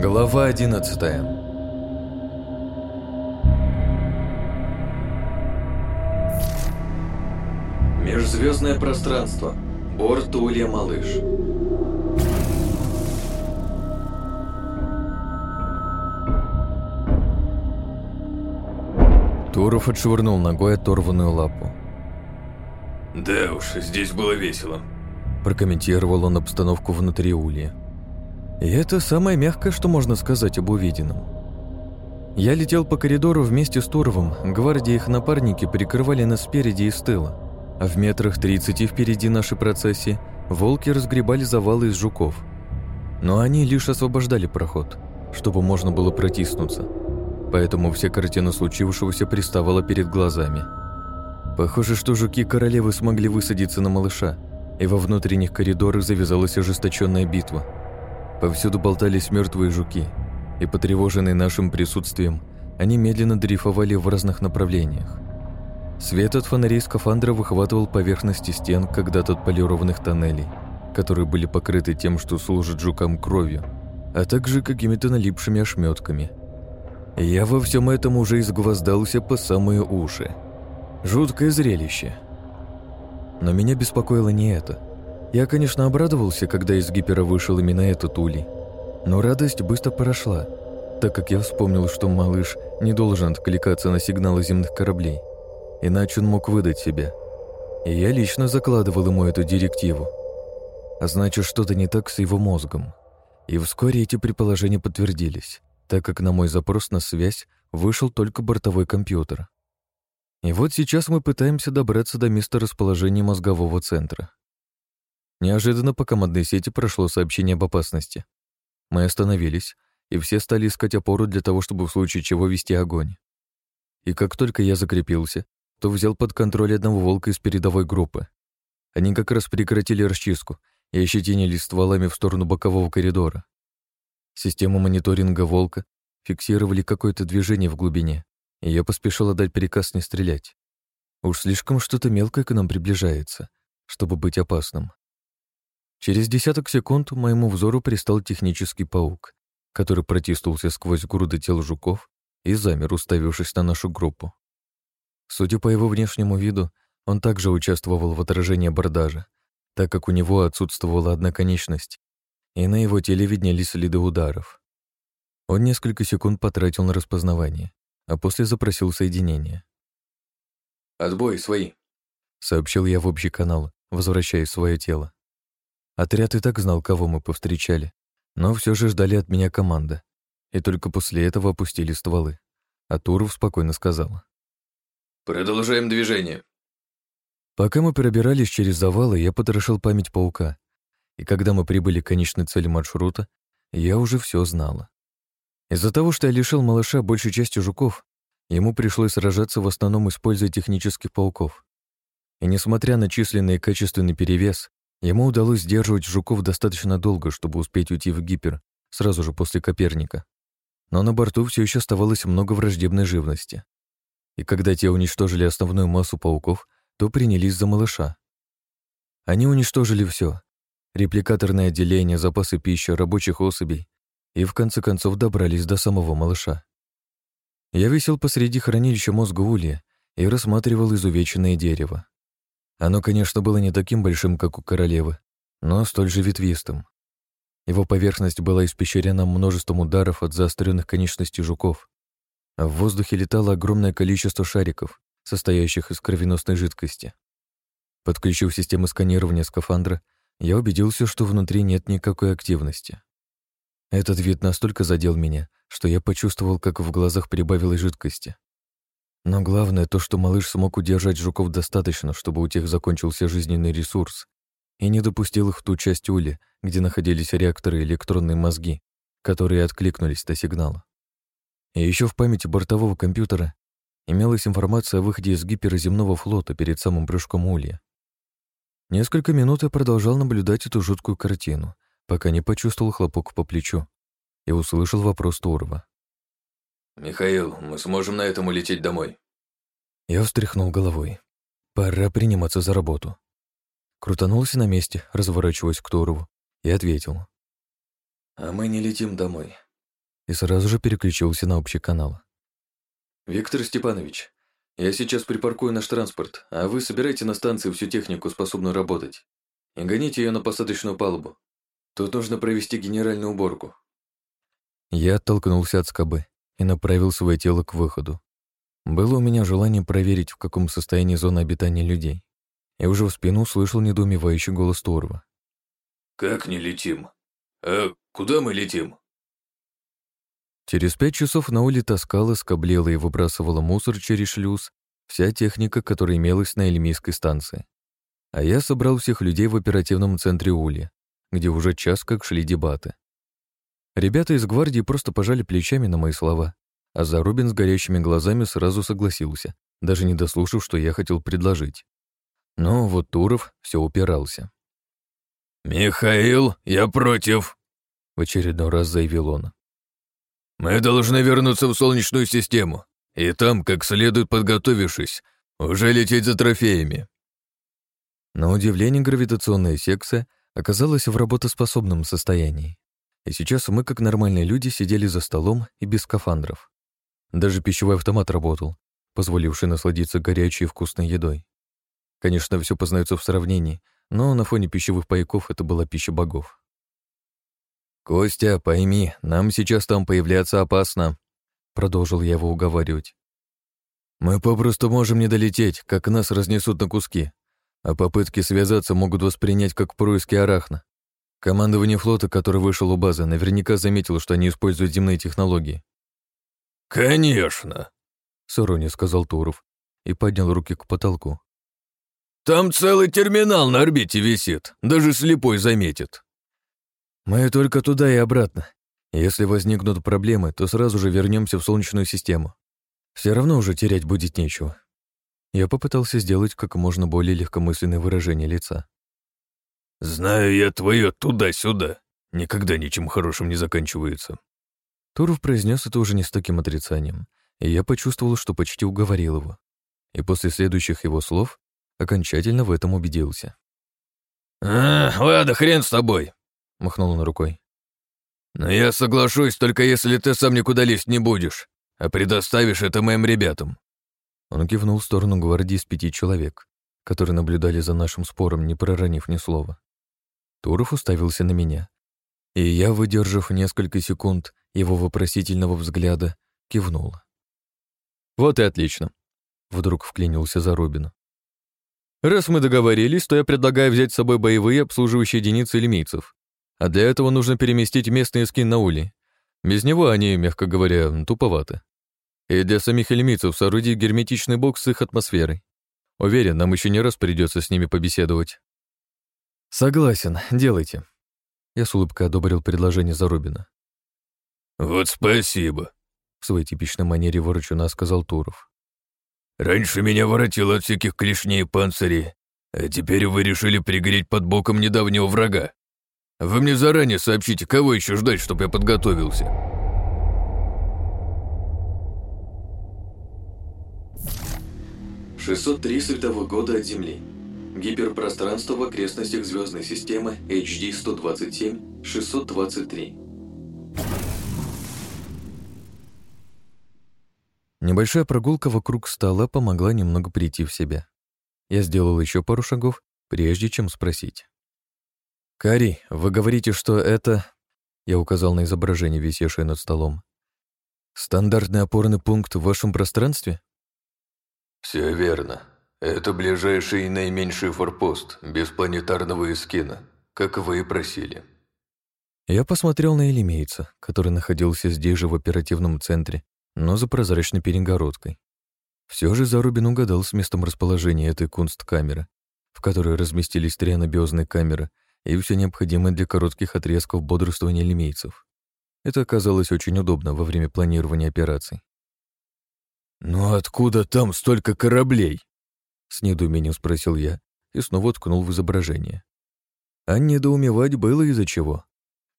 Глава 11 Межзвездное пространство. Борт Улья Малыш. Туров отшвырнул ногой оторванную лапу. «Да уж, здесь было весело», – прокомментировал он обстановку внутри Улья. И это самое мягкое, что можно сказать об увиденном. Я летел по коридору вместе с Туровым, гвардии их напарники прикрывали нас спереди и с тыла, а в метрах 30 впереди нашей процессии волки разгребали завалы из жуков. Но они лишь освобождали проход, чтобы можно было протиснуться. Поэтому вся картина случившегося приставала перед глазами. Похоже, что жуки королевы смогли высадиться на малыша, и во внутренних коридорах завязалась ожесточенная битва – Повсюду болтались мертвые жуки, и, потревоженные нашим присутствием, они медленно дрейфовали в разных направлениях. Свет от фонарей скафандра выхватывал поверхности стен когда-то полированных тоннелей, которые были покрыты тем, что служит жукам кровью, а также какими-то налипшими ошметками. Я во всем этом уже изгвоздался по самые уши. Жуткое зрелище. Но меня беспокоило не это – я, конечно, обрадовался, когда из гипера вышел именно этот улей. Но радость быстро прошла, так как я вспомнил, что малыш не должен откликаться на сигналы земных кораблей, иначе он мог выдать себя. И я лично закладывал ему эту директиву. А значит, что-то не так с его мозгом. И вскоре эти предположения подтвердились, так как на мой запрос на связь вышел только бортовой компьютер. И вот сейчас мы пытаемся добраться до места расположения мозгового центра. Неожиданно по командной сети прошло сообщение об опасности. Мы остановились, и все стали искать опору для того, чтобы в случае чего вести огонь. И как только я закрепился, то взял под контроль одного волка из передовой группы. Они как раз прекратили расчистку и ощетинились стволами в сторону бокового коридора. Систему мониторинга волка фиксировали какое-то движение в глубине, и я поспешил отдать приказ не стрелять. Уж слишком что-то мелкое к нам приближается, чтобы быть опасным. Через десяток секунд моему взору пристал технический паук, который протиснулся сквозь груды тел жуков и замер, уставившись на нашу группу. Судя по его внешнему виду, он также участвовал в отражении абордажа, так как у него отсутствовала одна конечность, и на его теле виднелись следы ударов. Он несколько секунд потратил на распознавание, а после запросил соединение. «Отбой, свои», — сообщил я в общий канал, возвращаясь в свое тело. Отряд и так знал, кого мы повстречали, но все же ждали от меня команда. И только после этого опустили стволы. А Туров спокойно сказал. «Продолжаем движение». Пока мы пробирались через завалы, я потрошил память паука. И когда мы прибыли к конечной цели маршрута, я уже все знала. Из-за того, что я лишил малыша большей части жуков, ему пришлось сражаться в основном используя технических пауков. И несмотря на численный и качественный перевес, Ему удалось сдерживать жуков достаточно долго, чтобы успеть уйти в гипер сразу же после Коперника. Но на борту все еще оставалось много враждебной живности. И когда те уничтожили основную массу пауков, то принялись за малыша. Они уничтожили все: репликаторное отделение, запасы пищи, рабочих особей и в конце концов добрались до самого малыша. Я висел посреди хранилища мозга Улья и рассматривал изувеченное дерево. Оно, конечно, было не таким большим, как у королевы, но столь же ветвистым. Его поверхность была испещрена множеством ударов от заостренных конечностей жуков, а в воздухе летало огромное количество шариков, состоящих из кровеносной жидкости. Подключив систему сканирования скафандра, я убедился, что внутри нет никакой активности. Этот вид настолько задел меня, что я почувствовал, как в глазах прибавилось жидкости. Но главное то, что малыш смог удержать жуков достаточно, чтобы у тех закончился жизненный ресурс, и не допустил их в ту часть ули, где находились реакторы и электронные мозги, которые откликнулись до сигнала. И еще в памяти бортового компьютера имелась информация о выходе из гиперземного флота перед самым прыжком улья. Несколько минут я продолжал наблюдать эту жуткую картину, пока не почувствовал хлопок по плечу и услышал вопрос Турова. «Михаил, мы сможем на этом улететь домой?» Я встряхнул головой. Пора приниматься за работу. Крутанулся на месте, разворачиваясь к Торову, и ответил. «А мы не летим домой. и сразу же переключился на общий канал. «Виктор Степанович, я сейчас припаркую наш транспорт, а вы собирайте на станции всю технику, способную работать, и гоните ее на посадочную палубу. Тут нужно провести генеральную уборку». Я оттолкнулся от скобы и направил свое тело к выходу. Было у меня желание проверить, в каком состоянии зона обитания людей. Я уже в спину услышал недоумевающий голос Торва. «Как не летим? А куда мы летим?» Через пять часов на уле таскала, скоблела и выбрасывала мусор через шлюз вся техника, которая имелась на Эльмийской станции. А я собрал всех людей в оперативном центре Ули, где уже час как шли дебаты. Ребята из гвардии просто пожали плечами на мои слова, а Зарубин с горящими глазами сразу согласился, даже не дослушав, что я хотел предложить. Но вот Туров все упирался. «Михаил, я против», — в очередной раз заявил он. «Мы должны вернуться в Солнечную систему, и там, как следует подготовившись, уже лететь за трофеями». На удивление, гравитационная секция оказалась в работоспособном состоянии. И сейчас мы, как нормальные люди, сидели за столом и без скафандров. Даже пищевой автомат работал, позволивший насладиться горячей и вкусной едой. Конечно, все познается в сравнении, но на фоне пищевых пайков это была пища богов. «Костя, пойми, нам сейчас там появляться опасно», — продолжил я его уговаривать. «Мы попросту можем не долететь, как нас разнесут на куски, а попытки связаться могут воспринять как происки арахна. Командование флота, который вышел у базы, наверняка заметило, что они используют земные технологии». «Конечно», — с иронией сказал Туров и поднял руки к потолку. «Там целый терминал на орбите висит, даже слепой заметит». Мы только туда и обратно. Если возникнут проблемы, то сразу же вернемся в Солнечную систему. Все равно уже терять будет нечего. Я попытался сделать как можно более легкомысленное выражение лица. «Знаю я твое туда-сюда. Никогда ничем хорошим не заканчивается». Туров произнес это уже не с таким отрицанием, и я почувствовал, что почти уговорил его. И после следующих его слов окончательно в этом убедился. «А, ладно, хрен с тобой. — махнул он рукой. «Но я соглашусь, только если ты сам никуда лезть не будешь, а предоставишь это моим ребятам». Он кивнул в сторону гвардии из пяти человек, которые наблюдали за нашим спором, не проронив ни слова. Туров уставился на меня, и я, выдержав несколько секунд его вопросительного взгляда, кивнул. «Вот и отлично», — вдруг вклинился Зарубин. «Раз мы договорились, то я предлагаю взять с собой боевые обслуживающие единицы лимийцев. А для этого нужно переместить местный скин на ули. Без него они, мягко говоря, туповаты. И для самих эльмийцев соорудить герметичный бокс с их атмосферой. Уверен, нам еще не раз придется с ними побеседовать. Согласен, делайте. Я с улыбкой одобрил предложение Зарубина. Вот спасибо, в своей типичной манере ворочуна сказал Туров. Раньше меня воротило от всяких клешней и панцирей, а теперь вы решили пригреть под боком недавнего врага. Вы мне заранее сообщите, кого еще ждать, чтобы я подготовился. Шестьсот три световых года от Земли. Гиперпространство в окрестностях звездной системы HD-127 623. Небольшая прогулка вокруг стола помогла немного прийти в себя. Я сделал еще пару шагов, прежде чем спросить. «Кари, вы говорите, что это...» Я указал на изображение, висевшее над столом. «Стандартный опорный пункт в вашем пространстве?» «Все верно. Это ближайший и наименьший форпост, без планетарного эскина, как вы и просили». Я посмотрел на Элемейца, который находился здесь же в оперативном центре, но за прозрачной перегородкой. Все же Зарубин угадал с местом расположения этой кунсткамеры, в которой разместились три анабиозные камеры и все необходимое для коротких отрезков бодрствования лимейцев. Это оказалось очень удобно во время планирования операций. «Ну откуда там столько кораблей?» С недоумением спросил я и снова ткнул в изображение. А недоумевать было из-за чего.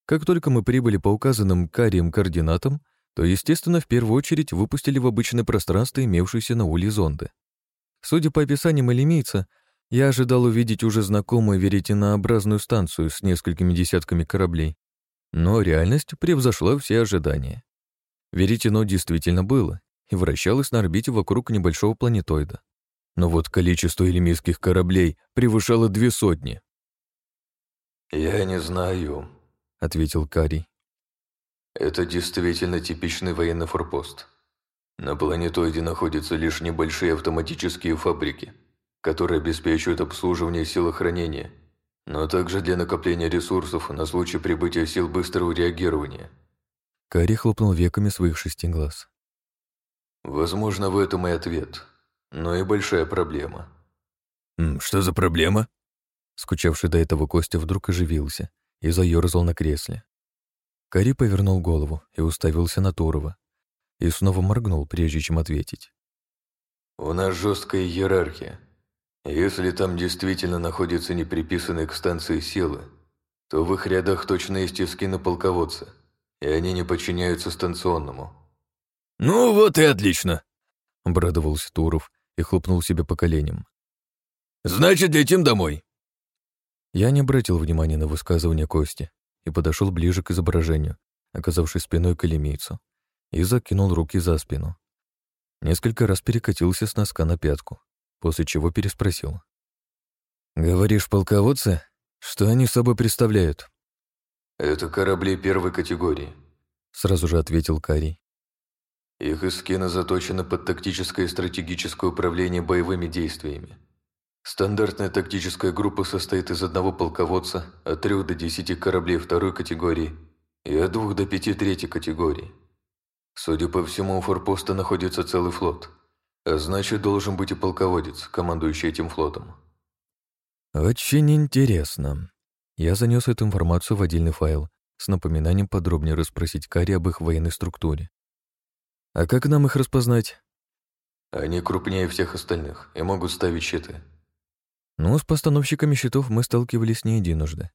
Как только мы прибыли по указанным карием координатам, то, естественно, в первую очередь выпустили в обычное пространство имевшиеся на уле зонды. Судя по описаниям элемийца, я ожидал увидеть уже знакомую веретенообразную станцию с несколькими десятками кораблей, но реальность превзошла все ожидания. Веретено действительно было и вращалось на орбите вокруг небольшого планетоида. Но вот количество элемийских кораблей превышало две сотни. «Я не знаю», — ответил Карий. «Это действительно типичный военный форпост. На планетоиде находятся лишь небольшие автоматические фабрики, которые обеспечивают обслуживание сил хранения, но также для накопления ресурсов на случай прибытия сил быстрого реагирования». Карий хлопнул веками своих шести глаз. «Возможно, в этом и ответ, но и большая проблема». «Что за проблема?» Скучавший до этого Костя вдруг оживился и заёрзал на кресле. Кари повернул голову и уставился на Турова. И снова моргнул, прежде чем ответить. «У нас жесткая иерархия. Если там действительно находятся неприписанные к станции силы, то в их рядах точно есть эскины полководца, и они не подчиняются станционному». «Ну вот и отлично!» — обрадовался Туров и хлопнул себе по коленям. «Значит, летим домой!» Я не обратил внимания на высказывание Кости и подошел ближе к изображению, оказавшись спиной к элемийцу, и закинул руки за спину. Несколько раз перекатился с носка на пятку, после чего переспросил. «Говоришь, полководцы? Что они собой представляют?» «Это корабли первой категории», — сразу же ответил Карий. «Их эскины заточены под тактическое и стратегическое управление боевыми действиями. Стандартная тактическая группа состоит из одного полководца, от трех до десяти кораблей второй категории и от двух до пяти третьей категории. Судя по всему, у форпоста находится целый флот, а значит, должен быть и полководец, командующий этим флотом. Очень интересно. Я занес эту информацию в отдельный файл с напоминанием подробнее расспросить Кари об их военной структуре. А как нам их распознать? Они крупнее всех остальных и могут ставить щиты. Ну, с постановщиками счетов мы сталкивались не единожды.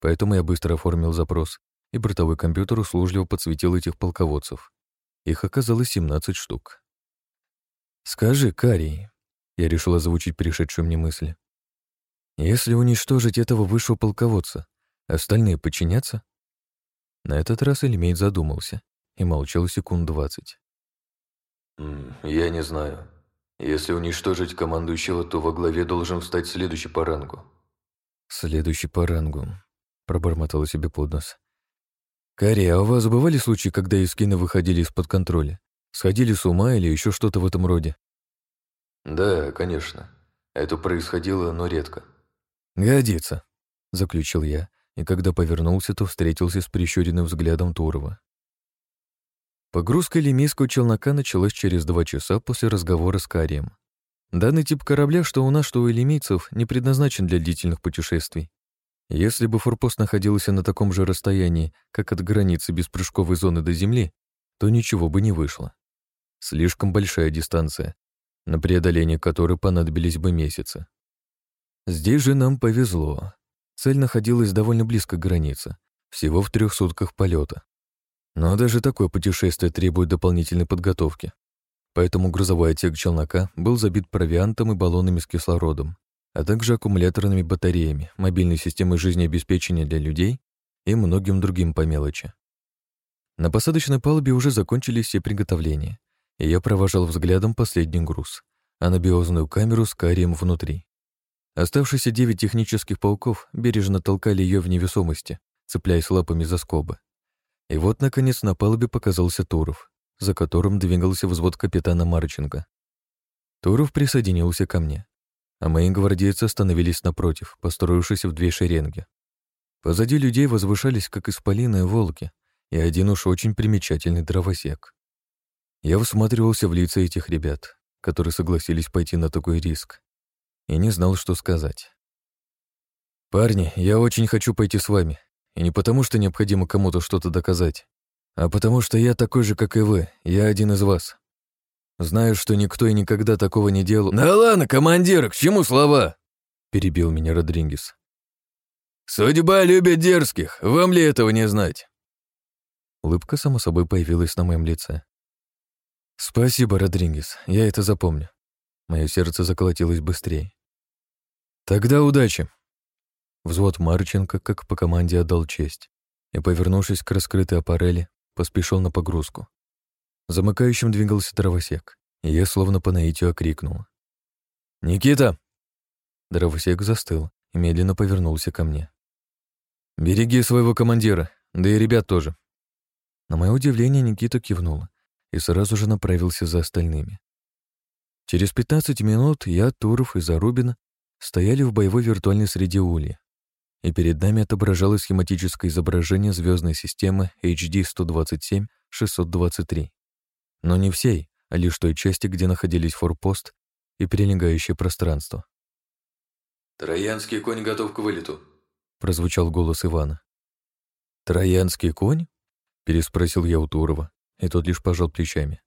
Поэтому я быстро оформил запрос, и бортовой компьютер услужливо подсветил этих полководцев. Их оказалось 17 штук. «Скажи, Карий», — я решил озвучить перешедшую мне мысль, «если уничтожить этого высшего полководца, остальные подчинятся?» На этот раз Эльмейт задумался и молчал секунд двадцать. «Я не знаю», если уничтожить командующего, то во главе должен встать следующий по рангу. Следующий по рангу, пробормотала себе под нос. Кари, а у вас бывали случаи, когда искины выходили из-под контроля? Сходили с ума или еще что-то в этом роде? Да, конечно. Это происходило, но редко. Годится, заключил я, и когда повернулся, то встретился с прищуренным взглядом Турова. Погрузка лимийского челнока началась через два часа после разговора с Карием. Данный тип корабля, что у нас, что у лимийцев, не предназначен для длительных путешествий. Если бы форпост находился на таком же расстоянии, как от границы беспрыжковой зоны до Земли, то ничего бы не вышло. Слишком большая дистанция, на преодоление которой понадобились бы месяцы. Здесь же нам повезло. Цель находилась довольно близко к границе, всего в трех сутках полета. Но даже такое путешествие требует дополнительной подготовки. Поэтому грузовой отсек челнока был забит провиантом и баллонами с кислородом, а также аккумуляторными батареями, мобильной системой жизнеобеспечения для людей и многим другим по мелочи. На посадочной палубе уже закончились все приготовления, и я провожал взглядом последний груз, анабиозную камеру с карием внутри. Оставшиеся девять технических пауков бережно толкали ее в невесомости, цепляясь лапами за скобы. И вот, наконец, на палубе показался Туров, за которым двигался взвод капитана Марченко. Туров присоединился ко мне, а мои гвардейцы остановились напротив, построившись в две шеренги. Позади людей возвышались, как исполины волки, и один уж очень примечательный дровосек. Я всматривался в лица этих ребят, которые согласились пойти на такой риск, и не знал, что сказать. «Парни, я очень хочу пойти с вами, и не потому, что необходимо кому-то что-то доказать, а потому что я такой же, как и вы, я один из вас. Знаю, что никто и никогда такого не делал. «Да ладно, командир, к чему слова?» — перебил меня Родригес. «Судьба любит дерзких, вам ли этого не знать?» Улыбка, само собой, появилась на моем лице. «Спасибо, Родригес, я это запомню». Мое сердце заколотилось быстрее. «Тогда удачи!» Взвод Марченко, как по команде, отдал честь и, повернувшись к раскрытой аппарели, поспешил на погрузку. Замыкающим двигался дровосек, и я словно по наитию окрикнул. «Никита!» Дровосек застыл и медленно повернулся ко мне. «Береги своего командира, да и ребят тоже». На мое удивление Никита кивнул и сразу же направился за остальными. Через 15 минут я, Туров и Зарубин стояли в боевой виртуальной среде Улья, и перед нами отображалось схематическое изображение звездной системы HD-127-623. Но не всей, а лишь той части, где находились форпост и прилегающее пространство. «Троянский конь готов к вылету», — прозвучал голос Ивана. «Троянский конь?» — переспросил я у Турова, и тот лишь пожал плечами.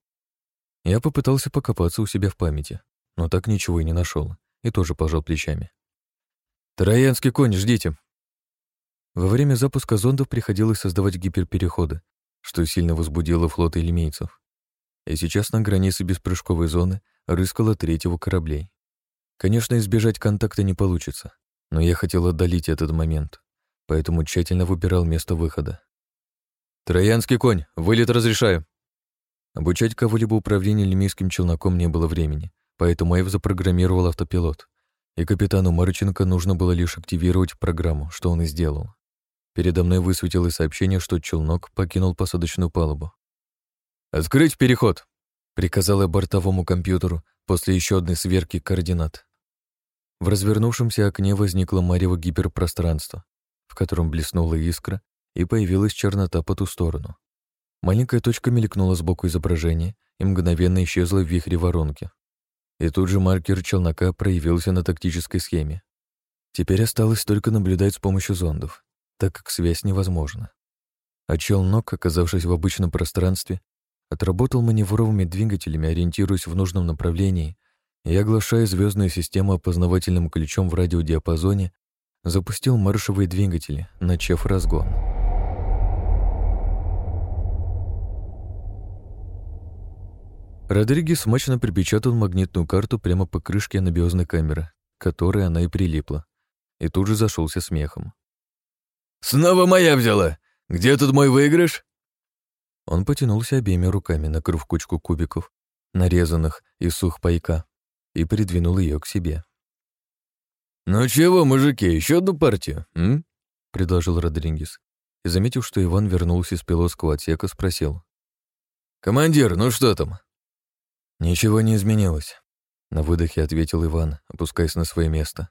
Я попытался покопаться у себя в памяти, но так ничего и не нашел, и тоже пожал плечами. «Троянский конь, ждите!» Во время запуска зондов приходилось создавать гиперпереходы, что сильно возбудило флот элемейцев. И сейчас на границе беспрыжковой зоны рыскало третьего кораблей. Конечно, избежать контакта не получится, но я хотел отдалить этот момент, поэтому тщательно выбирал место выхода. «Троянский конь, вылет разрешаю!» Обучать кого-либо управлению лемийским челноком не было времени, поэтому Эйв запрограммировал автопилот, и капитану Марченко нужно было лишь активировать программу, что он и сделал. Передо мной высветилось сообщение, что челнок покинул посадочную палубу. «Открыть переход!» — приказал я бортовому компьютеру после еще одной сверки координат. В развернувшемся окне возникло марево гиперпространство, в котором блеснула искра и появилась чернота по ту сторону. Маленькая точка мелькнула сбоку изображения и мгновенно исчезла в вихре воронки. И тут же маркер челнока проявился на тактической схеме. Теперь осталось только наблюдать с помощью зондов, так как связь невозможна. А челнок, оказавшись в обычном пространстве, отработал маневровыми двигателями, ориентируясь в нужном направлении и, оглашая звездную систему опознавательным ключом в радиодиапазоне, запустил маршевые двигатели, начав разгон. Родригес смачно припечатал магнитную карту прямо по крышке анабиозной камеры, к которой она и прилипла, и тут же зашелся смехом. «Снова моя взяла! Где тут мой выигрыш?» Он потянулся обеими руками, накрыв кучку кубиков, нарезанных из сухпайка, и придвинул ее к себе. «Ну чего, мужики, еще одну партию, м?» — предложил Родригес, и, заметив, что Иван вернулся из пилотского отсека, спросил. «Командир, ну что там?» «Ничего не изменилось», — на выдохе ответил Иван, опускаясь на свое место.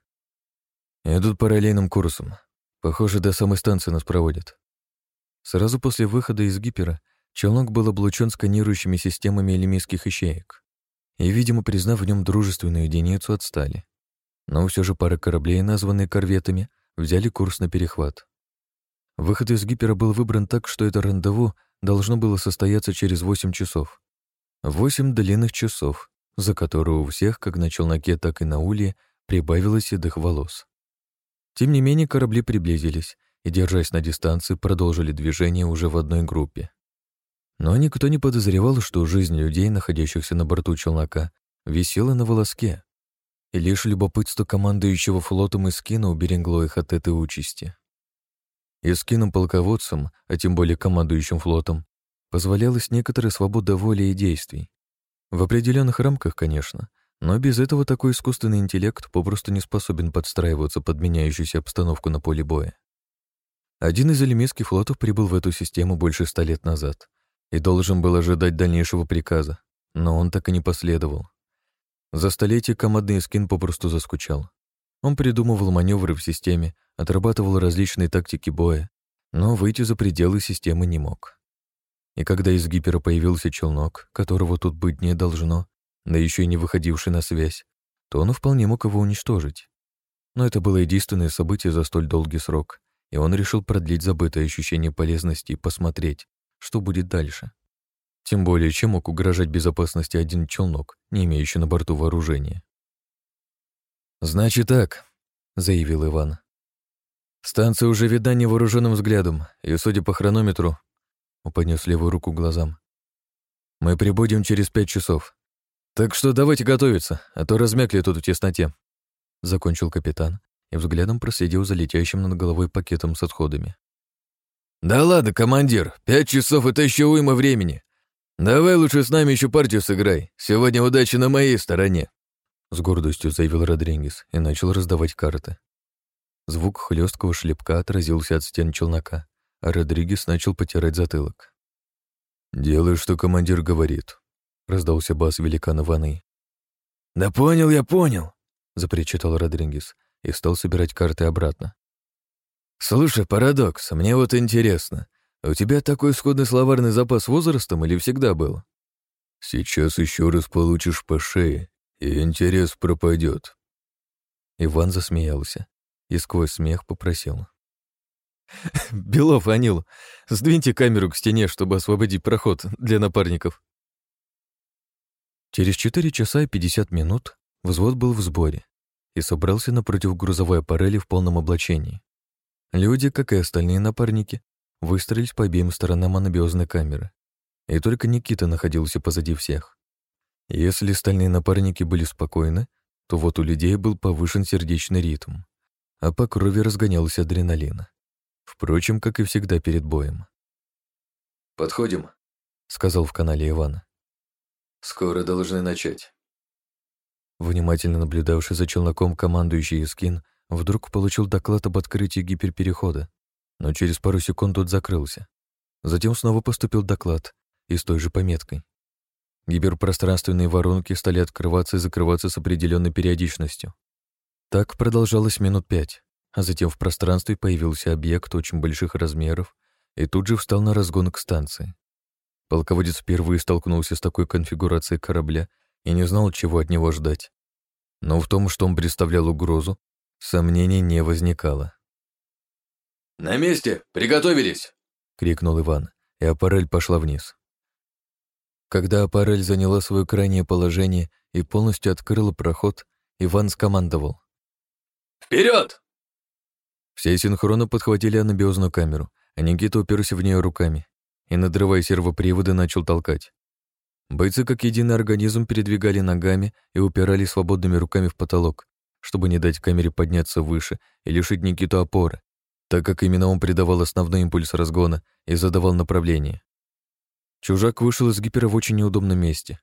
«Идут параллельным курсом. Похоже, до самой станции нас проводят». Сразу после выхода из гипера челнок был облучен сканирующими системами элемийских ищеек. И, видимо, признав в нем дружественную единицу, отстали. Но все же пара кораблей, названные корветами, взяли курс на перехват. Выход из гипера был выбран так, что это рандеву должно было состояться через 8 часов. Восемь длинных часов, за которые у всех, как на челноке, так и на улье, прибавилось седых волос. Тем не менее, корабли приблизились и, держась на дистанции, продолжили движение уже в одной группе. Но никто не подозревал, что жизнь людей, находящихся на борту челнока, висела на волоске, и лишь любопытство командующего флотом Искина уберегло их от этой участи. Искином-полководцам, а тем более командующим флотом, позволялась некоторая свобода воли и действий. В определенных рамках, конечно, но без этого такой искусственный интеллект попросту не способен подстраиваться под меняющуюся обстановку на поле боя. Один из элемейских флотов прибыл в эту систему больше ста лет назад и должен был ожидать дальнейшего приказа, но он так и не последовал. За столетие командный скин попросту заскучал. Он придумывал маневры в системе, отрабатывал различные тактики боя, но выйти за пределы системы не мог. И когда из гипера появился челнок, которого тут быть не должно, да еще и не выходивший на связь, то он вполне мог его уничтожить. Но это было единственное событие за столь долгий срок, и он решил продлить забытое ощущение полезности и посмотреть, что будет дальше. Тем более, чем мог угрожать безопасности один челнок, не имеющий на борту вооружения. «Значит так», — заявил Иван. «Станция уже видна невооруженным взглядом, и, судя по хронометру, он поднес левую руку к глазам. «Мы прибудем через пять часов. Так что давайте готовиться, а то размякли тут в тесноте», — закончил капитан и взглядом проследил за летящим над головой пакетом с отходами. «Да ладно, командир, пять часов — это еще уйма времени. «Давай лучше с нами еще партию сыграй. Сегодня удача на моей стороне», — с гордостью заявил Родригес и начал раздавать карты. Звук хлесткого шлепка отразился от стен челнока, а Родригес начал потирать затылок. «Делай, что командир говорит», — раздался бас великана Ваны. «Да понял я, понял», — запричитал Родригес и стал собирать карты обратно. «Слушай, парадокс, мне вот интересно, у тебя такой сходный словарный запас возрастом или всегда был?» «Сейчас еще раз получишь по шее, и интерес пропадет. Иван засмеялся и сквозь смех попросил. «Белов, Анил, сдвиньте камеру к стене, чтобы освободить проход для напарников». Через 4 часа и 50 минут взвод был в сборе и собрался напротив грузовой аппарели в полном облачении. Люди, как и остальные напарники, выстроились по обеим сторонам анабиозной камеры. И только Никита находился позади всех. Если остальные напарники были спокойны, то вот у людей был повышен сердечный ритм а по крови разгонялся адреналин. Впрочем, как и всегда перед боем. «Подходим», — сказал в канале Иван. «Скоро должны начать». Внимательно наблюдавший за челноком командующий Искин вдруг получил доклад об открытии гиперперехода, но через пару секунд тот закрылся. Затем снова поступил доклад и с той же пометкой. Гиперпространственные воронки стали открываться и закрываться с определенной периодичностью. Так продолжалось минут пять, а затем в пространстве появился объект очень больших размеров и тут же встал на разгон к станции. Полководец впервые столкнулся с такой конфигурацией корабля и не знал, чего от него ждать. Но в том, что он представлял угрозу, сомнений не возникало. «На месте! Приготовились!» — крикнул Иван, и аппарель пошла вниз. Когда аппарель заняла свое крайнее положение и полностью открыла проход, Иван скомандовал. Вперед! Все синхронно подхватили анабиозную камеру, а Никита уперся в нее руками и, надрывая сервоприводы, начал толкать. Бойцы как единый организм передвигали ногами и упирали свободными руками в потолок, чтобы не дать камере подняться выше и лишить Никиту опоры, так как именно он придавал основной импульс разгона и задавал направление. Чужак вышел из гипера в очень неудобном месте,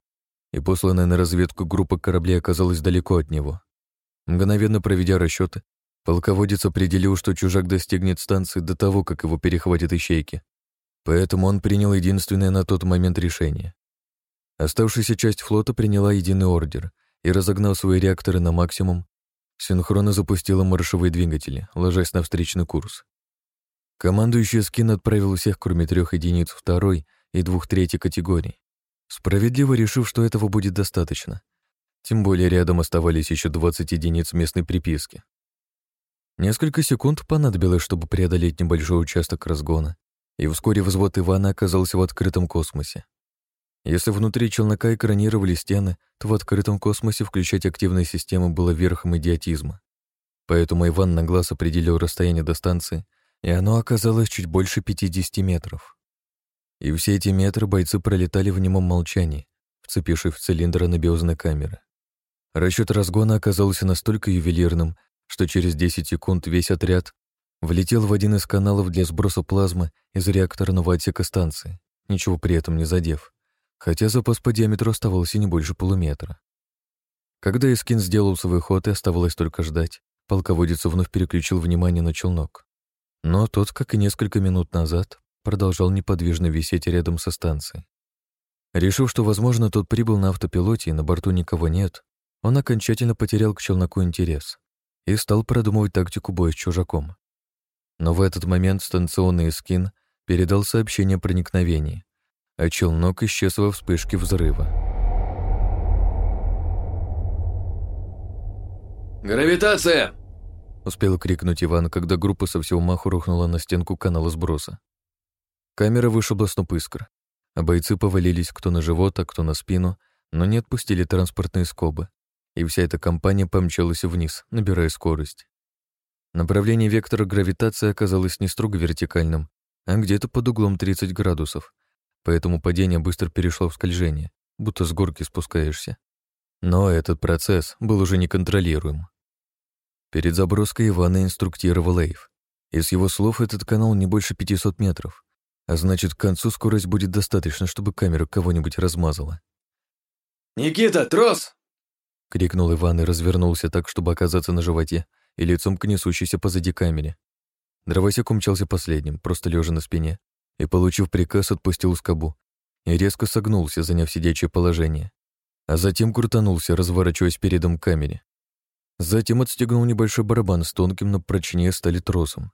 и посланная на разведку группа кораблей оказалась далеко от него. Мгновенно проведя расчеты, полководец определил, что чужак достигнет станции до того, как его перехватят ищейки. Поэтому он принял единственное на тот момент решение. Оставшаяся часть флота приняла единый ордер и, разогнав свои реакторы на максимум, синхронно запустила маршевые двигатели, ложась на встречный курс. Командующий скин отправил всех, кроме трех единиц второй и двух третьей категорий, справедливо решив, что этого будет достаточно. Тем более рядом оставались еще 20 единиц местной приписки. Несколько секунд понадобилось, чтобы преодолеть небольшой участок разгона, и вскоре взвод Ивана оказался в открытом космосе. Если внутри челнока экранировали стены, то в открытом космосе включать активные системы было верхом идиотизма. Поэтому Иван на глаз определил расстояние до станции, и оно оказалось чуть больше 50 метров. И все эти метры бойцы пролетали в немом молчании, вцепившись в цилиндр анабиозной камеры. Расчет разгона оказался настолько ювелирным, что через 10 секунд весь отряд влетел в один из каналов для сброса плазмы из реакторного отсека станции, ничего при этом не задев, хотя запас по диаметру оставался не больше полуметра. Когда Искин сделал свой ход и оставалось только ждать, полководец вновь переключил внимание на челнок. Но тот, как и несколько минут назад, продолжал неподвижно висеть рядом со станцией. Решив, что, возможно, тот прибыл на автопилоте и на борту никого нет, он окончательно потерял к челноку интерес и стал продумывать тактику боя с чужаком. Но в этот момент станционный скин передал сообщение о проникновении, а челнок исчез во вспышке взрыва. «Гравитация!» — успел крикнуть Иван, когда группа со всего маху рухнула на стенку канала сброса. Камера вышибла сноп искр, а бойцы повалились кто на живот, а кто на спину, но не отпустили транспортные скобы, и вся эта компания помчалась вниз, набирая скорость. Направление вектора гравитации оказалось не строго вертикальным, а где-то под углом 30 градусов, поэтому падение быстро перешло в скольжение, будто с горки спускаешься. Но этот процесс был уже неконтролируем. Перед заброской Ивана инструктировал Эйв. Из его слов этот канал не больше 500 метров, а значит, к концу скорость будет достаточно, чтобы камера кого-нибудь размазала. «Никита, трос!» — крикнул Иван и развернулся так, чтобы оказаться на животе и лицом к несущейся позади камере. Дровосек умчался последним, просто лежа на спине, и, получив приказ, отпустил скобу и резко согнулся, заняв сидячее положение, а затем крутанулся, разворачиваясь передом к камере. Затем отстегнул небольшой барабан с тонким, но прочнее стали тросом.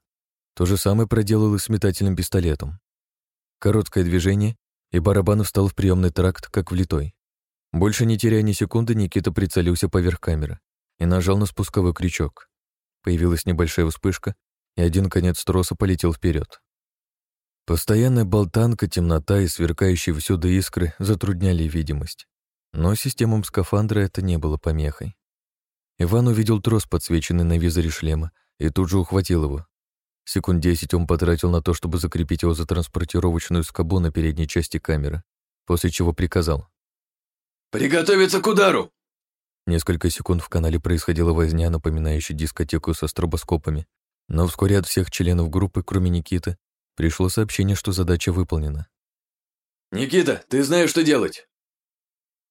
То же самое проделал и с метательным пистолетом. Короткое движение, и барабан встал в приемный тракт, как влитой. Больше не теряя ни секунды, Никита прицелился поверх камеры и нажал на спусковой крючок. Появилась небольшая вспышка, и один конец троса полетел вперед. Постоянная болтанка, темнота и сверкающие всюду искры затрудняли видимость. Но системам скафандра это не было помехой. Иван увидел трос, подсвеченный на визоре шлема, и тут же ухватил его. Секунд десять он потратил на то, чтобы закрепить его за транспортировочную скобу на передней части камеры, после чего приказал. «Приготовиться к удару!» Несколько секунд в канале происходила возня, напоминающая дискотеку со стробоскопами, но вскоре от всех членов группы, кроме Никиты, пришло сообщение, что задача выполнена. «Никита, ты знаешь, что делать!»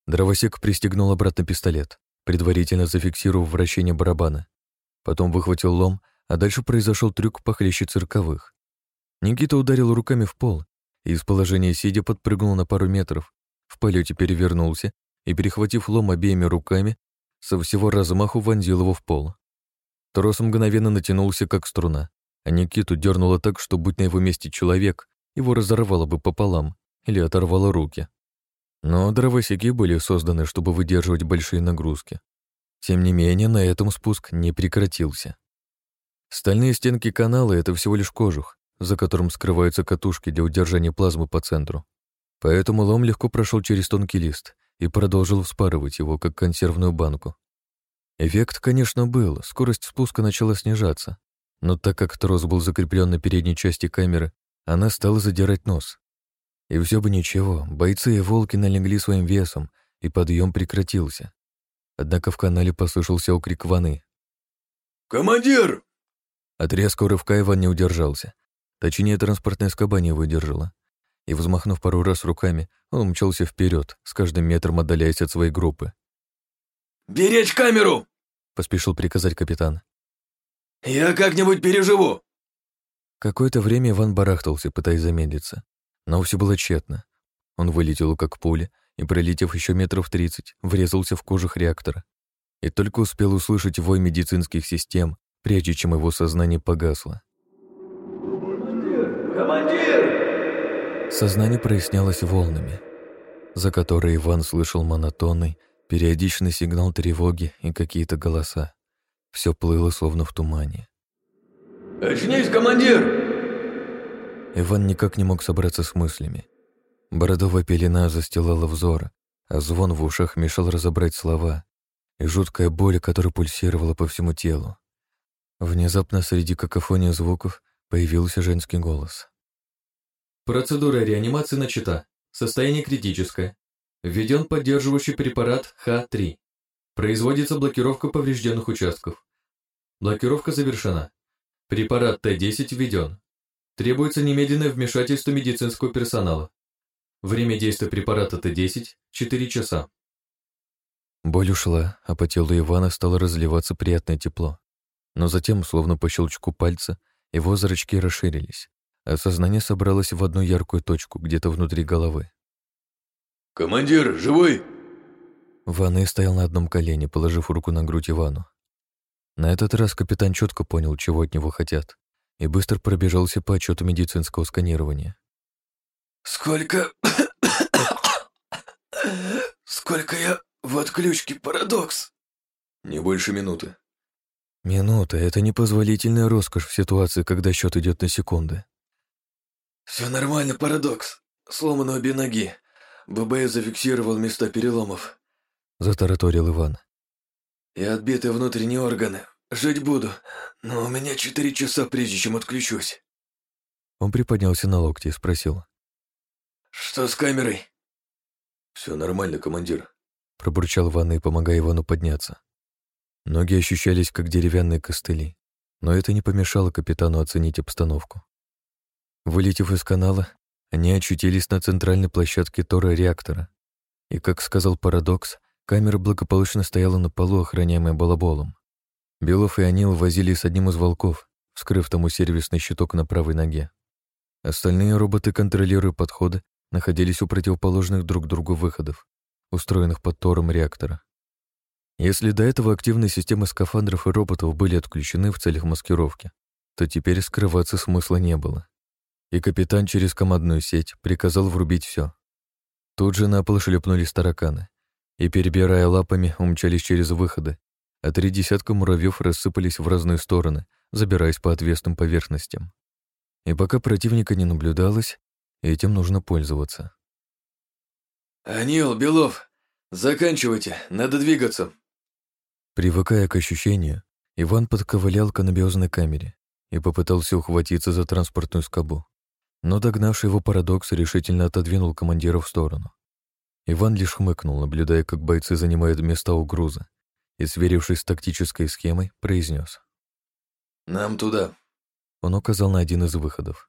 Дровосек пристегнул обратно пистолет, предварительно зафиксировав вращение барабана. Потом выхватил лом, а дальше произошел трюк похлеще цирковых. Никита ударил руками в пол и из положения сидя подпрыгнул на пару метров, в полете перевернулся и, перехватив лом обеими руками, со всего размаху вонзил его в пол. Трос мгновенно натянулся, как струна, а Никиту дернуло так, что, будь на его месте человек, его разорвало бы пополам или оторвало руки. Но дровосеки были созданы, чтобы выдерживать большие нагрузки. Тем не менее, на этом спуск не прекратился. Стальные стенки канала — это всего лишь кожух, за которым скрываются катушки для удержания плазмы по центру. Поэтому лом легко прошел через тонкий лист и продолжил вспарывать его, как консервную банку. Эффект, конечно, был, скорость спуска начала снижаться, но так как трос был закреплен на передней части камеры, она стала задирать нос. И все бы ничего, бойцы и волки налегли своим весом, и подъем прекратился. Однако в канале послышался окрик Ваны. «Командир!» От резкого рывка Иван не удержался. Точнее, транспортная скоба не выдержала. И, взмахнув пару раз руками, он мчался вперед, с каждым метром отдаляясь от своей группы. «Беречь камеру!» — поспешил приказать капитан. «Я как-нибудь переживу!» Какое-то время Иван барахтался, пытаясь замедлиться. Но все было тщетно. Он вылетел как пуля и, пролетев еще метров тридцать, врезался в кожух реактора. И только успел услышать вой медицинских систем, прежде чем его сознание погасло. «Командир!» Сознание прояснялось волнами, за которые Иван слышал монотонный, периодичный сигнал тревоги и какие-то голоса. Все плыло, словно в тумане. «Очнись, командир!» Иван никак не мог собраться с мыслями. Бородовая пелена застилала взор, а звон в ушах мешал разобрать слова и жуткая боль, которая пульсировала по всему телу. Внезапно среди какофонии звуков появился женский голос. Процедура реанимации начата. Состояние критическое. Введен поддерживающий препарат Х3. Производится блокировка поврежденных участков. Блокировка завершена. Препарат Т10 введен. Требуется немедленное вмешательство медицинского персонала. Время действия препарата Т10 – 4 часа. Боль ушла, а по телу Ивана стало разливаться приятное тепло. Но затем, словно по щелчку пальца, его зрачки расширились, а сознание собралось в одну яркую точку где-то внутри головы. «Командир, живой?» Ванной стоял на одном колене, положив руку на грудь Ивану. На этот раз капитан четко понял, чего от него хотят и быстро пробежался по отчету медицинского сканирования. «Сколько... Сколько я в отключке, парадокс?» «Не больше минуты». «Минута — это непозволительная роскошь в ситуации, когда счет идет на секунды». «Все нормально, парадокс. Сломаны обе ноги. ББ зафиксировал места переломов», — затараторил Иван. «И отбиты внутренние органы. Жить буду, но у меня четыре часа, прежде чем отключусь». Он приподнялся на локте и спросил. «Что с камерой?» «Все нормально, командир», — пробурчал Ванна, помогая Ивану подняться. Ноги ощущались, как деревянные костыли, но это не помешало капитану оценить обстановку. Вылетев из канала, Они очутились на центральной площадке Тора-реактора. И, как сказал Парадокс, камера благополучно стояла на полу, охраняемая балаболом. Белов и Анил возили с одним из волков, вскрыв тому сервисный щиток на правой ноге. Остальные роботы, контролируя подходы, находились у противоположных друг другу выходов, устроенных под тором реактора. Если до этого активные системы скафандров и роботов были отключены в целях маскировки, то теперь скрываться смысла не было. И капитан через командную сеть приказал врубить все. Тут же на пол шлепнулись тараканы и, перебирая лапами, умчались через выходы, а три десятка муравьев рассыпались в разные стороны, забираясь по отвесным поверхностям. И пока противника не наблюдалось, этим нужно пользоваться. «Анил, Белов, заканчивайте, надо двигаться!» Привыкая к ощущению, Иван подковылял к анабиозной камере и попытался ухватиться за транспортную скобу. Но догнавший его парадокс решительно отодвинул командира в сторону. Иван лишь хмыкнул, наблюдая, как бойцы занимают места у груза, и, сверившись с тактической схемой, произнес: «Нам туда». Он указал на один из выходов.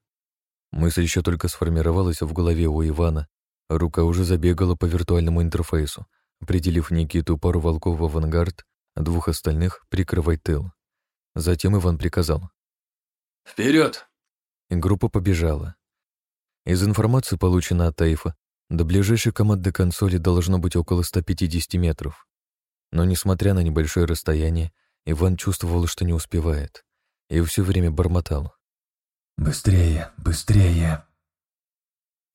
Мысль еще только сформировалась в голове у Ивана, а рука уже забегала по виртуальному интерфейсу, определив Никиту пару волков в авангард, а двух остальных прикрывать тыл. Затем Иван приказал. «Вперед!» И группа побежала. Из информации, полученной от Таифа, до ближайшей команды консоли должно быть около 150 метров. Но, несмотря на небольшое расстояние, Иван чувствовал, что не успевает, и все время бормотал. «Быстрее, быстрее!»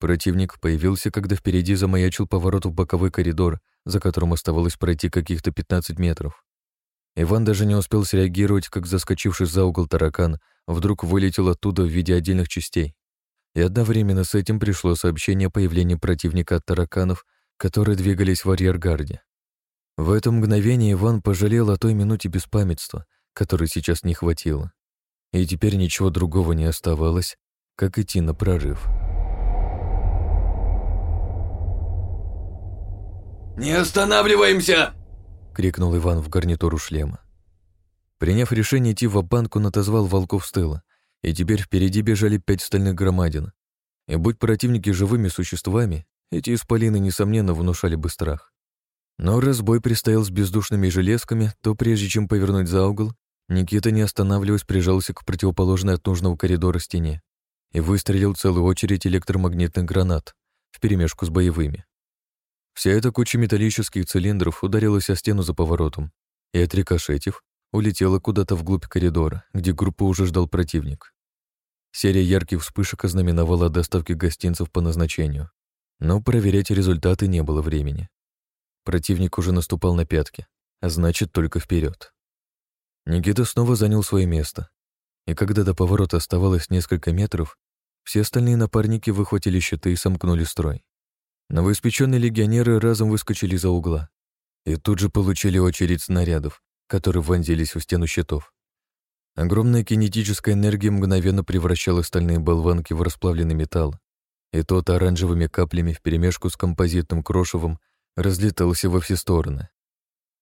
Противник появился, когда впереди замаячил поворот в боковой коридор, за которым оставалось пройти каких-то 15 метров. Иван даже не успел среагировать, как заскочивший за угол таракан вдруг вылетел оттуда в виде отдельных частей. И одновременно с этим пришло сообщение о появлении противника от тараканов, которые двигались в арьергарде. В это мгновение Иван пожалел о той минуте беспамятства, которой сейчас не хватило. И теперь ничего другого не оставалось, как идти на прорыв. «Не останавливаемся!» — крикнул Иван в гарнитуру шлема. Приняв решение идти в банку он отозвал волков с тыла, и теперь впереди бежали пять стальных громадин. И будь противники живыми существами, эти исполины, несомненно, внушали бы страх. Но раз бой предстоял с бездушными железками, то прежде чем повернуть за угол, Никита, не останавливаясь, прижался к противоположной от нужного коридора стене и выстрелил целую очередь электромагнитных гранат вперемешку с боевыми. Вся эта куча металлических цилиндров ударилась о стену за поворотом и, отрикошетив, улетела куда-то вглубь коридора, где группу уже ждал противник. Серия ярких вспышек ознаменовала доставки гостинцев по назначению, но проверять результаты не было времени. Противник уже наступал на пятки, а значит, только вперед. Никита снова занял свое место, и когда до поворота оставалось несколько метров, все остальные напарники выхватили щиты и сомкнули строй. Новоиспеченные легионеры разом выскочили за угла и тут же получили очередь снарядов, которые вонзились в стену щитов. Огромная кинетическая энергия мгновенно превращала стальные болванки в расплавленный металл, и тот оранжевыми каплями вперемешку с композитным крошевом разлетался во все стороны.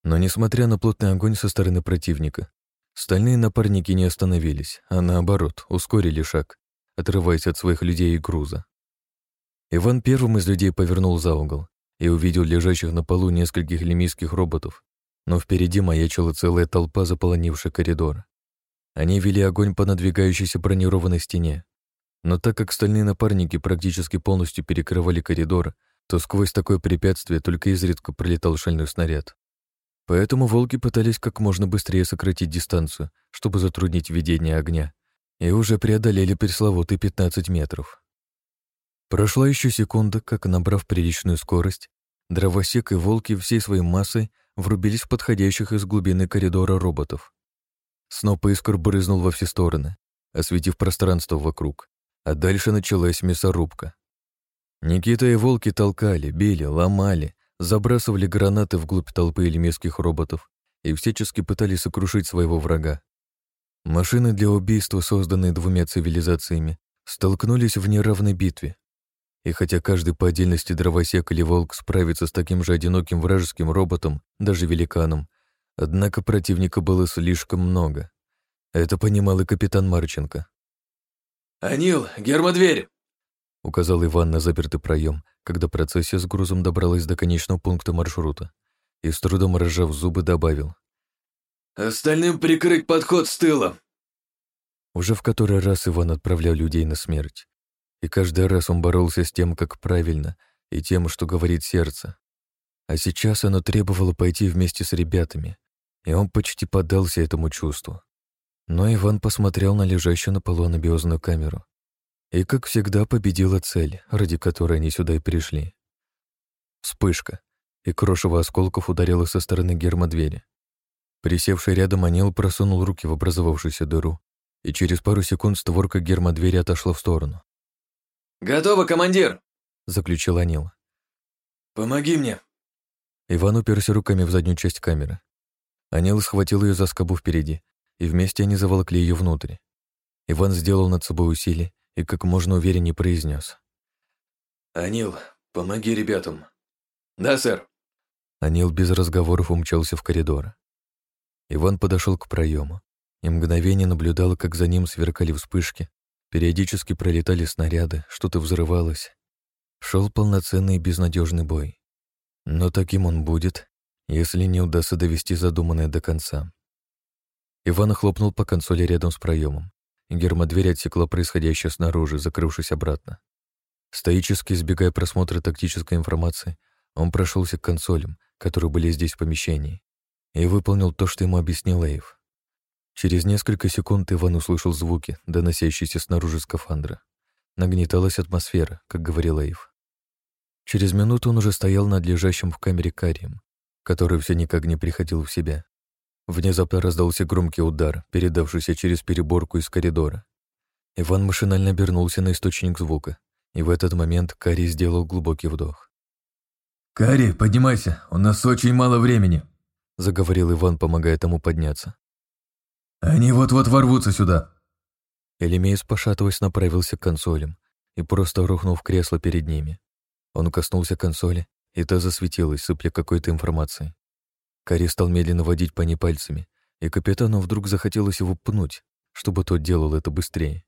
Но несмотря на плотный огонь со стороны противника, стальные напарники не остановились, а наоборот, ускорили шаг, отрываясь от своих людей и груза. Иван первым из людей повернул за угол и увидел лежащих на полу нескольких лемийских роботов, но впереди маячила целая толпа, заполонившая коридор. Они вели огонь по надвигающейся бронированной стене, но так как стальные напарники практически полностью перекрывали коридор, то сквозь такое препятствие только изредка пролетал шальной снаряд. Поэтому волки пытались как можно быстрее сократить дистанцию, чтобы затруднить ведение огня, и уже преодолели пресловутые 15 метров. Прошла еще секунда, как, набрав приличную скорость, дровосек и волки всей своей массой врубились в подходящих из глубины коридора роботов. Сноп искр брызнул во все стороны, осветив пространство вокруг, а дальше началась мясорубка. Никита и волки толкали, били, ломали, забрасывали гранаты вглубь толпы эльмейских роботов и всячески пытались сокрушить своего врага. Машины для убийства, созданные двумя цивилизациями, столкнулись в неравной битве, и хотя каждый по отдельности дровосек или волк справится с таким же одиноким вражеским роботом, даже великаном, однако противника было слишком много. Это понимал и капитан Марченко. «Анил, гермодверь!» — указал Иван на запертый проем, когда процессия с грузом добралась до конечного пункта маршрута, и с трудом разжав зубы добавил. «Остальным прикрыть подход с тыла!» Уже в который раз Иван отправлял людей на смерть, и каждый раз он боролся с тем, как правильно, и тем, что говорит сердце. А сейчас оно требовало пойти вместе с ребятами, и он почти поддался этому чувству. Но Иван посмотрел на лежащую на полу анабиозную камеру и, как всегда, победила цель, ради которой они сюда и пришли. Вспышка, и крошево осколков ударило со стороны гермодвери. Присевший рядом Анил просунул руки в образовавшуюся дыру, и через пару секунд створка гермодвери отошла в сторону. «Готово, командир!» — заключил Анил. «Помоги мне!» Иван уперся руками в заднюю часть камеры. Анил схватил ее за скобу впереди, и вместе они заволокли ее внутрь. Иван сделал над собой усилие и как можно увереннее произнес. «Анил, помоги ребятам». «Да, сэр». Анил без разговоров умчался в коридор. Иван подошел к проему и мгновение наблюдал, как за ним сверкали вспышки, периодически пролетали снаряды, что-то взрывалось. Шел полноценный безнадежный бой. Но таким он будет, если не удастся довести задуманное до конца. Иван хлопнул по консоли рядом с проемом. Гермодверь отсекла происходящее снаружи, закрывшись обратно. Стоически избегая просмотра тактической информации, он прошелся к консолям, которые были здесь в помещении, и выполнил то, что ему объяснил Эйв. Через несколько секунд Иван услышал звуки, доносящиеся снаружи скафандра. Нагнеталась атмосфера, как говорил Эйв. Через минуту он уже стоял над лежащим в камере Карием, который все никак не приходил в себя. Внезапно раздался громкий удар, передавшийся через переборку из коридора. Иван машинально обернулся на источник звука, и в этот момент Кари сделал глубокий вдох. «Кари, поднимайся, у нас очень мало времени», — заговорил Иван, помогая тому подняться. «Они вот-вот ворвутся сюда». Элемеец, пошатываясь, направился к консолям и просто рухнул в кресло перед ними. Он коснулся консоли, и та засветилась, сыпля какой-то информацией. Кари стал медленно водить по ней пальцами, и капитану вдруг захотелось его пнуть, чтобы тот делал это быстрее.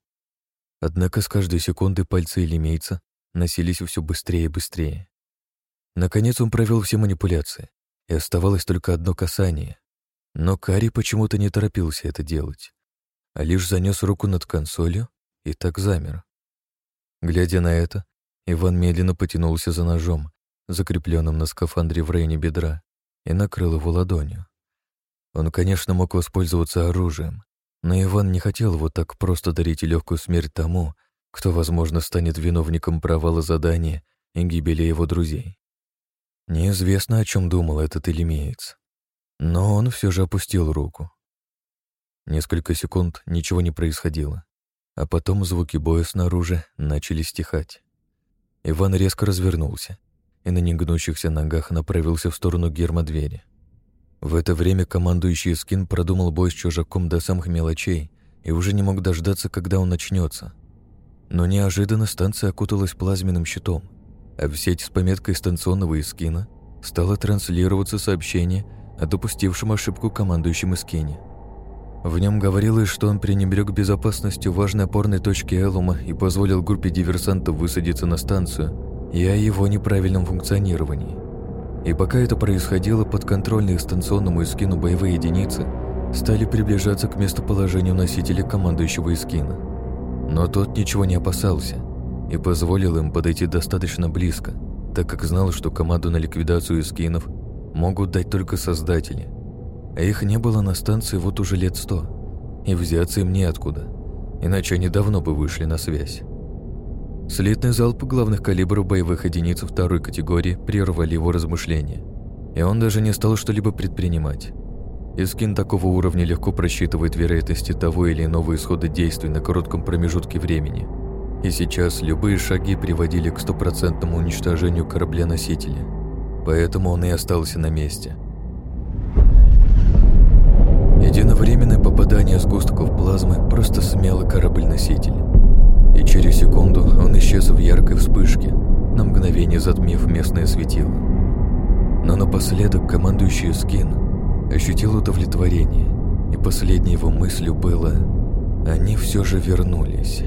Однако с каждой секунды пальцы Элемейца носились все быстрее и быстрее. Наконец он провел все манипуляции, и оставалось только одно касание. Но Кари почему-то не торопился это делать, а лишь занес руку над консолью и так замер. Глядя на это, Иван медленно потянулся за ножом, закрепленным на скафандре в районе бедра, и накрыл его ладонью. Он, конечно, мог воспользоваться оружием, но Иван не хотел вот так просто дарить легкую смерть тому, кто, возможно, станет виновником провала задания и гибели его друзей. Неизвестно, о чем думал этот элемеец, но он все же опустил руку. Несколько секунд ничего не происходило, а потом звуки боя снаружи начали стихать. Иван резко развернулся и на негнущихся ногах направился в сторону гермодвери. В это время командующий Скин продумал бой с чужаком до самых мелочей и уже не мог дождаться, когда он начнется. Но неожиданно станция окуталась плазменным щитом, а в сеть с пометкой станционного Искина стало транслироваться сообщение о допустившем ошибку командующем Искине. В нем говорилось, что он пренебрег безопасностью важной опорной точки Элума и позволил группе диверсантов высадиться на станцию, и о его неправильном функционировании. И пока это происходило, подконтрольные станционному эскину боевые единицы стали приближаться к местоположению носителя командующего эскина. Но тот ничего не опасался и позволил им подойти достаточно близко, так как знал, что команду на ликвидацию эскинов могут дать только создатели. А их не было на станции вот уже лет сто, и взяться им неоткуда, иначе они давно бы вышли на связь. Слитный залп главных калибров боевых единиц второй категории прервали его размышления, и он даже не стал что-либо предпринимать. Искин такого уровня легко просчитывает вероятности того или иного исхода действий на коротком промежутке времени. И сейчас любые шаги приводили к стопроцентному уничтожению корабля-носителя. Поэтому он и остался на месте. Единовременное попадание сгустков плазмы просто смело корабль-носитель и через секунду он исчез в яркой вспышке, на мгновение затмив местное светило. Но напоследок командующий Скин ощутил удовлетворение, и последней его мыслью было «Они все же вернулись».